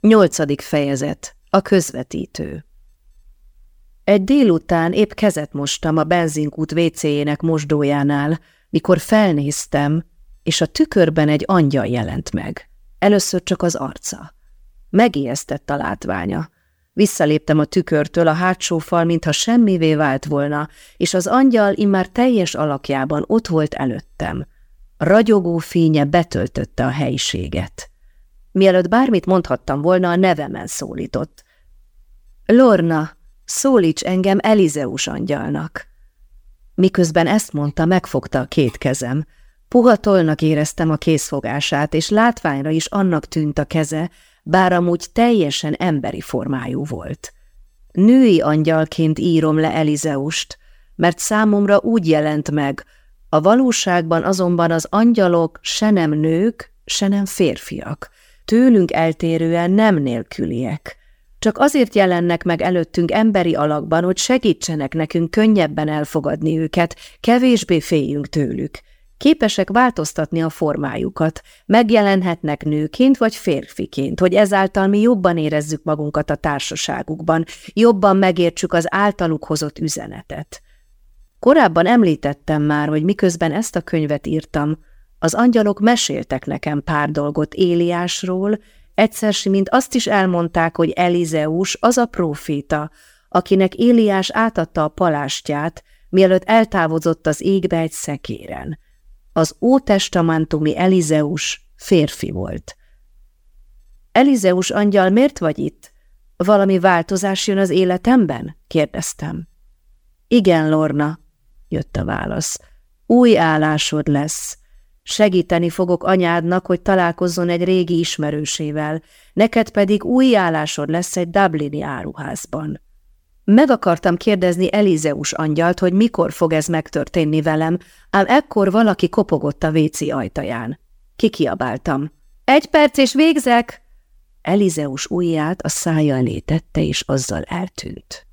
Nyolcadik fejezet. A közvetítő. Egy délután épp kezet mostam a benzinkút WC-jének mosdójánál, mikor felnéztem, és a tükörben egy angyal jelent meg. Először csak az arca. Megijesztett a látványa. Visszaléptem a tükörtől a hátsó fal, mintha semmivé vált volna, és az angyal immár teljes alakjában ott volt előttem. Ragyogó fénye betöltötte a helyiséget. Mielőtt bármit mondhattam volna, a nevemen szólított. Lorna, szólíts engem Elizeus angyalnak. Miközben ezt mondta, megfogta a két kezem. Puha tollnak éreztem a készfogását, és látványra is annak tűnt a keze, bár amúgy teljesen emberi formájú volt. Női angyalként írom le Elizeust, mert számomra úgy jelent meg, a valóságban azonban az angyalok se nem nők, se nem férfiak, tőlünk eltérően nem nélküliek. Csak azért jelennek meg előttünk emberi alakban, hogy segítsenek nekünk könnyebben elfogadni őket, kevésbé féljünk tőlük. Képesek változtatni a formájukat, megjelenhetnek nőként vagy férfiként, hogy ezáltal mi jobban érezzük magunkat a társaságukban, jobban megértsük az általuk hozott üzenetet. Korábban említettem már, hogy miközben ezt a könyvet írtam, az angyalok meséltek nekem pár dolgot Éliásról, egyszer mint azt is elmondták, hogy Elizeus az a próféta, akinek Éliás átadta a palástját, mielőtt eltávozott az égbe egy szekéren. Az ótestamentumi Elizeus férfi volt. Elizeus angyal, miért vagy itt? Valami változás jön az életemben? kérdeztem. Igen, Lorna, jött a válasz. Új állásod lesz. Segíteni fogok anyádnak, hogy találkozzon egy régi ismerősével, neked pedig új állásod lesz egy Dublini áruházban. Meg akartam kérdezni Elizeus angyalt, hogy mikor fog ez megtörténni velem, ám ekkor valaki kopogott a véci ajtaján. Kikiabáltam. Egy perc és végzek! Elizeus ujját a szája elé tette, és azzal eltűnt.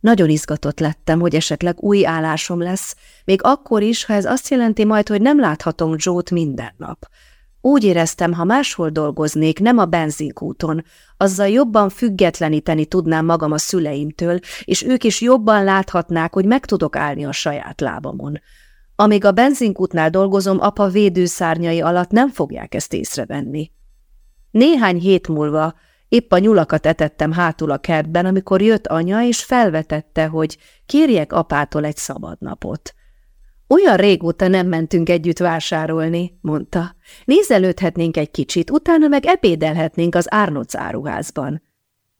Nagyon izgatott lettem, hogy esetleg új állásom lesz, még akkor is, ha ez azt jelenti majd, hogy nem láthatom Joe-t minden nap. Úgy éreztem, ha máshol dolgoznék, nem a benzinkúton, azzal jobban függetleníteni tudnám magam a szüleimtől, és ők is jobban láthatnák, hogy meg tudok állni a saját lábamon. Amíg a benzinkútnál dolgozom, apa védőszárnyai alatt nem fogják ezt észrevenni. Néhány hét múlva Épp a nyulakat etettem hátul a kertben, amikor jött anya, és felvetette, hogy kérjek apától egy szabadnapot. Olyan régóta nem mentünk együtt vásárolni, mondta. Nézelődhetnénk egy kicsit, utána meg ebédelhetnénk az Árnoc áruházban.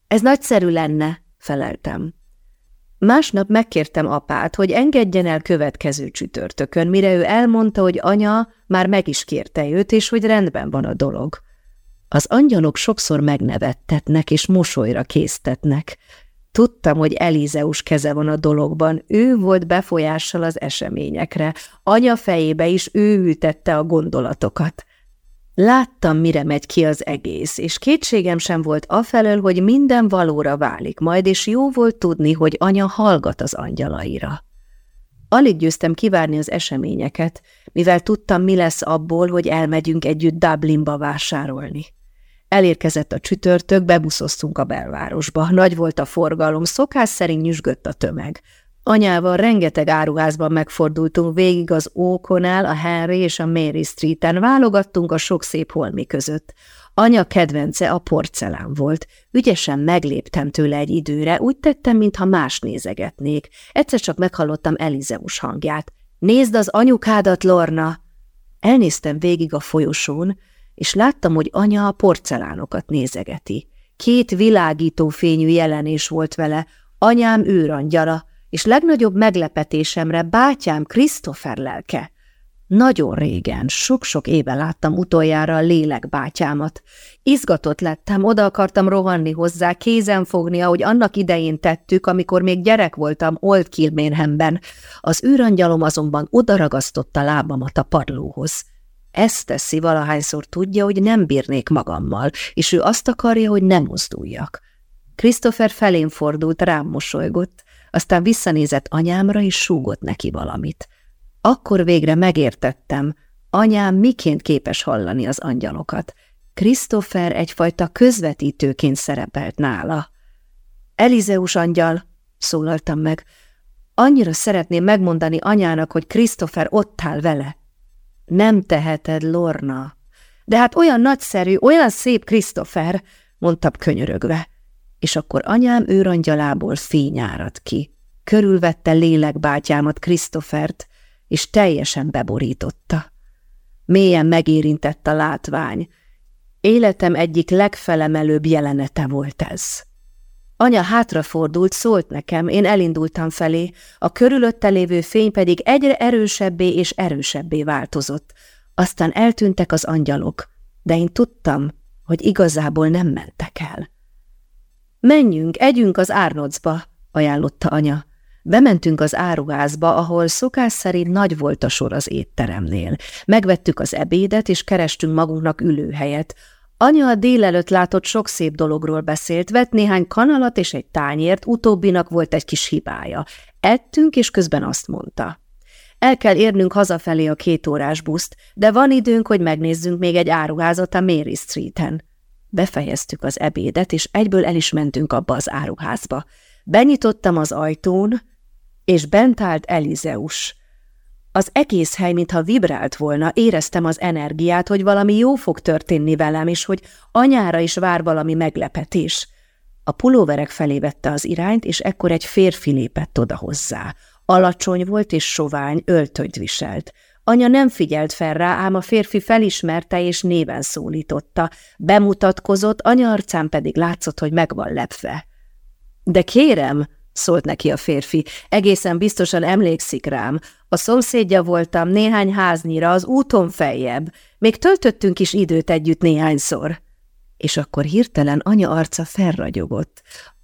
Ez nagyszerű lenne, feleltem. Másnap megkértem apát, hogy engedjen el következő csütörtökön, mire ő elmondta, hogy anya már meg is kérte őt, és hogy rendben van a dolog. Az angyalok sokszor megnevettetnek és mosolyra késztetnek. Tudtam, hogy Elizeus keze van a dologban, ő volt befolyással az eseményekre, anya fejébe is ő ültette a gondolatokat. Láttam, mire megy ki az egész, és kétségem sem volt afelől, hogy minden valóra válik majd, és jó volt tudni, hogy anya hallgat az angyalaira. Alig győztem kivárni az eseményeket, mivel tudtam, mi lesz abból, hogy elmegyünk együtt Dublinba vásárolni. Elérkezett a csütörtök, bebuszoztunk a belvárosba. Nagy volt a forgalom, szokás szerint nyüzsgött a tömeg. Anyával rengeteg áruházban megfordultunk végig az Ókonál, a Henry és a Mary Street-en, válogattunk a sok szép holmi között. Anya kedvence a porcelán volt. Ügyesen megléptem tőle egy időre, úgy tettem, mintha más nézegetnék. Egyszer csak meghallottam Elizeus hangját. – Nézd az anyukádat, Lorna! Elnéztem végig a folyosón, és láttam, hogy anya a porcelánokat nézegeti. Két világító fényű jelenés volt vele, anyám őrangyala, és legnagyobb meglepetésemre bátyám Christopher lelke. Nagyon régen, sok-sok éve láttam utoljára a lélek bátyámat. Izgatott lettem, oda akartam rohanni hozzá, kézen fogni, ahogy annak idején tettük, amikor még gyerek voltam Old Kilménhemben. Az űrangyalom azonban odaragasztotta lábamat a padlóhoz. Ezt teszi valahányszor tudja, hogy nem bírnék magammal, és ő azt akarja, hogy nem mozduljak. Christopher felén fordult, rám mosolygott, aztán visszanézett anyámra, és súgott neki valamit. Akkor végre megértettem, anyám miként képes hallani az angyalokat. Christopher egyfajta közvetítőként szerepelt nála. Elizeus angyal, szólaltam meg, annyira szeretném megmondani anyának, hogy Christopher ott áll vele. Nem teheted, Lorna. De hát olyan nagyszerű, olyan szép Christopher, mondtam könyörögve. És akkor anyám őrangyalából fény árad ki. Körülvette lélekbátyámat, Christophert, és teljesen beborította. Mélyen megérintett a látvány. Életem egyik legfelemelőbb jelenete volt ez. Anya hátrafordult, szólt nekem, én elindultam felé, a körülötte lévő fény pedig egyre erősebbé és erősebbé változott. Aztán eltűntek az angyalok, de én tudtam, hogy igazából nem mentek el. Menjünk, együnk az Árnocba, ajánlotta anya. Bementünk az áruházba, ahol szokás szerint nagy volt a sor az étteremnél. Megvettük az ebédet, és kerestünk magunknak ülőhelyet. Anya a délelőtt látott sok szép dologról beszélt, vett néhány kanalat és egy tányért, utóbbinak volt egy kis hibája. Ettünk, és közben azt mondta. El kell érnünk hazafelé a két órás buszt, de van időnk, hogy megnézzünk még egy áruházat a Mary Streeten. Befejeztük az ebédet, és egyből el is mentünk abba az áruházba. Benyitottam az ajtón, és bent állt Elizeus. Az egész hely, mintha vibrált volna, éreztem az energiát, hogy valami jó fog történni velem, és hogy anyára is vár valami meglepetés. A pulóverek felé vette az irányt, és ekkor egy férfi lépett oda hozzá. Alacsony volt és sovány, öltönyt viselt. Anya nem figyelt fel rá, ám a férfi felismerte és néven szólította. Bemutatkozott, anya arcán pedig látszott, hogy meg van lepve. – De kérem! – szólt neki a férfi. – Egészen biztosan emlékszik rám. A szomszédja voltam néhány háznyira, az úton feljebb. Még töltöttünk is időt együtt néhányszor. És akkor hirtelen anya arca felragyogott.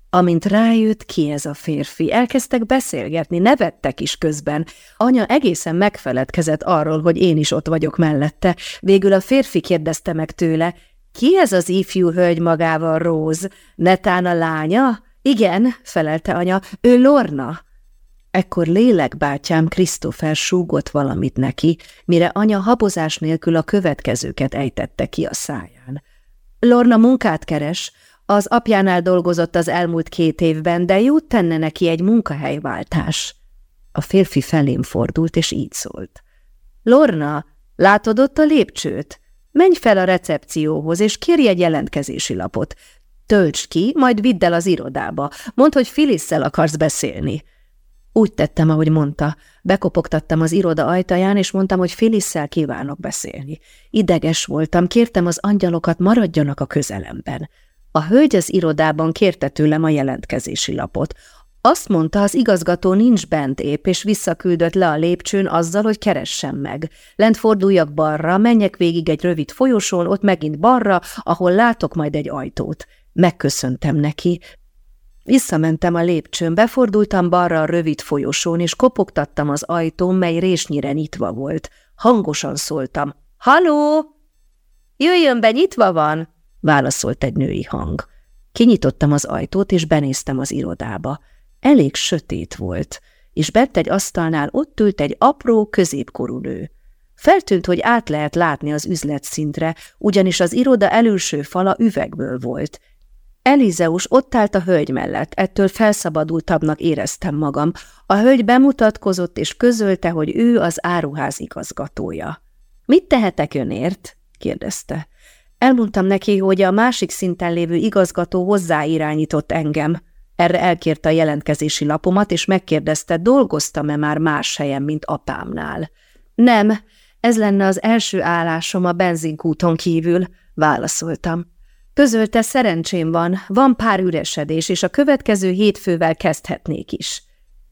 Amint rájött, ki ez a férfi, elkezdtek beszélgetni, nevettek is közben. Anya egészen megfeledkezett arról, hogy én is ott vagyok mellette. Végül a férfi kérdezte meg tőle, ki ez az ifjú hölgy magával, Róz? Netán a lánya? Igen, felelte anya, ő Lorna. Ekkor lélekbátyám Krisztófer súgott valamit neki, mire anya habozás nélkül a következőket ejtette ki a száján. Lorna munkát keres, az apjánál dolgozott az elmúlt két évben, de jót tenne neki egy munkahelyváltás. A férfi felém fordult, és így szólt. Lorna, látod ott a lépcsőt? Menj fel a recepcióhoz, és kérj egy jelentkezési lapot. Töltsd ki, majd vidd el az irodába. Mondd, hogy Filisszel akarsz beszélni. Úgy tettem, ahogy mondta. Bekopogtattam az iroda ajtaján, és mondtam, hogy Filisszel kívánok beszélni. Ideges voltam, kértem az angyalokat, maradjanak a közelemben. A hölgy az irodában kérte tőlem a jelentkezési lapot. Azt mondta, az igazgató nincs bent épp, és visszaküldött le a lépcsőn azzal, hogy keressem meg. Lent forduljak balra, menjek végig egy rövid folyosón, ott megint balra, ahol látok majd egy ajtót. Megköszöntem neki. Visszamentem a lépcsőn, befordultam balra a rövid folyosón, és kopogtattam az ajtón, mely résnyire nyitva volt. Hangosan szóltam. – Haló! – Jöjjön be, nyitva van! válaszolt egy női hang. Kinyitottam az ajtót, és benéztem az irodába. Elég sötét volt, és bent egy asztalnál ott ült egy apró, középkorú nő. Feltűnt, hogy át lehet látni az üzletszintre, ugyanis az iroda előső fala üvegből volt. Elizeus ott állt a hölgy mellett, ettől felszabadultabbnak éreztem magam. A hölgy bemutatkozott és közölte, hogy ő az áruház igazgatója. – Mit tehetek önért? – kérdezte. Elmondtam neki, hogy a másik szinten lévő igazgató hozzáirányított engem. Erre elkérte a jelentkezési lapomat, és megkérdezte, dolgoztam-e már más helyen, mint apámnál. Nem, ez lenne az első állásom a benzinkúton kívül, válaszoltam. Közölte, szerencsém van, van pár üresedés, és a következő hétfővel kezdhetnék is.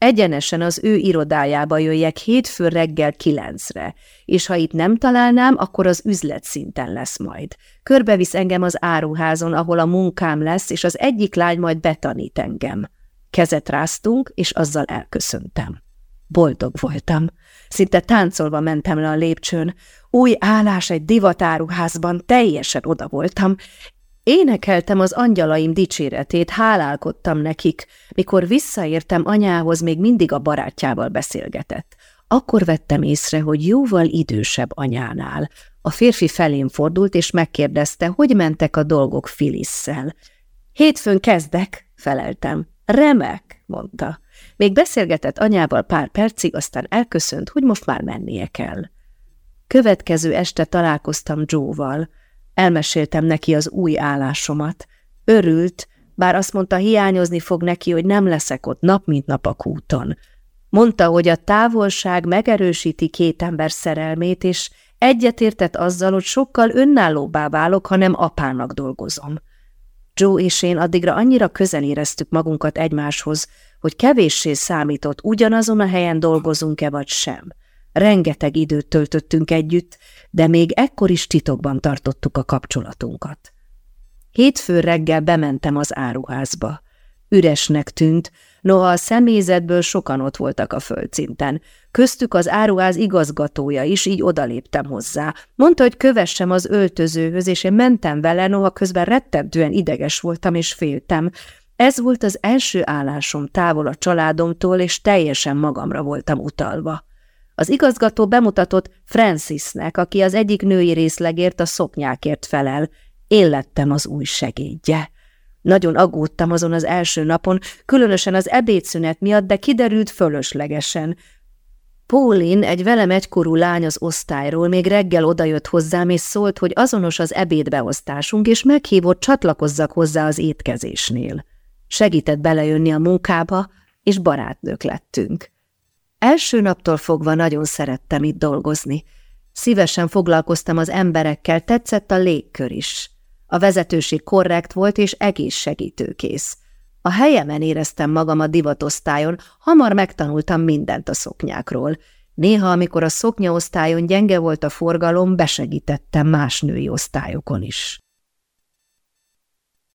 Egyenesen az ő irodájába jöjjek hétfő reggel kilencre, és ha itt nem találnám, akkor az üzletszinten lesz majd. Körbevisz engem az áruházon, ahol a munkám lesz, és az egyik lány majd betanít engem. Kezet ráztunk, és azzal elköszöntem. Boldog voltam. Szinte táncolva mentem le a lépcsőn. Új állás egy divatáruházban, teljesen oda voltam, Énekeltem az angyalaim dicséretét, hálálkodtam nekik. Mikor visszaértem anyához, még mindig a barátjával beszélgetett. Akkor vettem észre, hogy jóval idősebb anyánál. A férfi felém fordult, és megkérdezte, hogy mentek a dolgok Filisszel. Hétfőn kezdek, feleltem. Remek, mondta. Még beszélgetett anyával pár percig, aztán elköszönt, hogy most már mennie kell. Következő este találkoztam Joe-val. Elmeséltem neki az új állásomat. Örült, bár azt mondta, hiányozni fog neki, hogy nem leszek ott nap mint nap a kúton. Mondta, hogy a távolság megerősíti két ember szerelmét, és egyetértett azzal, hogy sokkal önállóbbá válok, ha nem apának dolgozom. Joe és én addigra annyira közel éreztük magunkat egymáshoz, hogy kevéssé számított, ugyanazon a helyen dolgozunk-e vagy sem. Rengeteg időt töltöttünk együtt, de még ekkor is titokban tartottuk a kapcsolatunkat. Hétfő reggel bementem az áruházba. Üresnek tűnt, noha a személyzetből sokan ott voltak a földszinten. Köztük az áruház igazgatója is, így odaléptem hozzá. Mondta, hogy kövessem az öltözőhöz, és én mentem vele, noha közben rettentően ideges voltam és féltem. Ez volt az első állásom távol a családomtól, és teljesen magamra voltam utalva. Az igazgató bemutatott Francisnek, aki az egyik női részlegért a szoknyákért felel. Én lettem az új segédje. Nagyon aggódtam azon az első napon, különösen az ebédszünet miatt, de kiderült fölöslegesen. Pólin, egy velem egykorú lány az osztályról, még reggel odajött hozzám, és szólt, hogy azonos az ebédbeosztásunk, és meghívott csatlakozzak hozzá az étkezésnél. Segített belejönni a munkába, és barátnők lettünk. Első naptól fogva nagyon szerettem itt dolgozni. Szívesen foglalkoztam az emberekkel, tetszett a légkör is. A vezetőség korrekt volt és egész segítőkész. A helyemen éreztem magam a divatosztályon, hamar megtanultam mindent a szoknyákról. Néha, amikor a szoknyaosztályon gyenge volt a forgalom, besegítettem más női osztályokon is.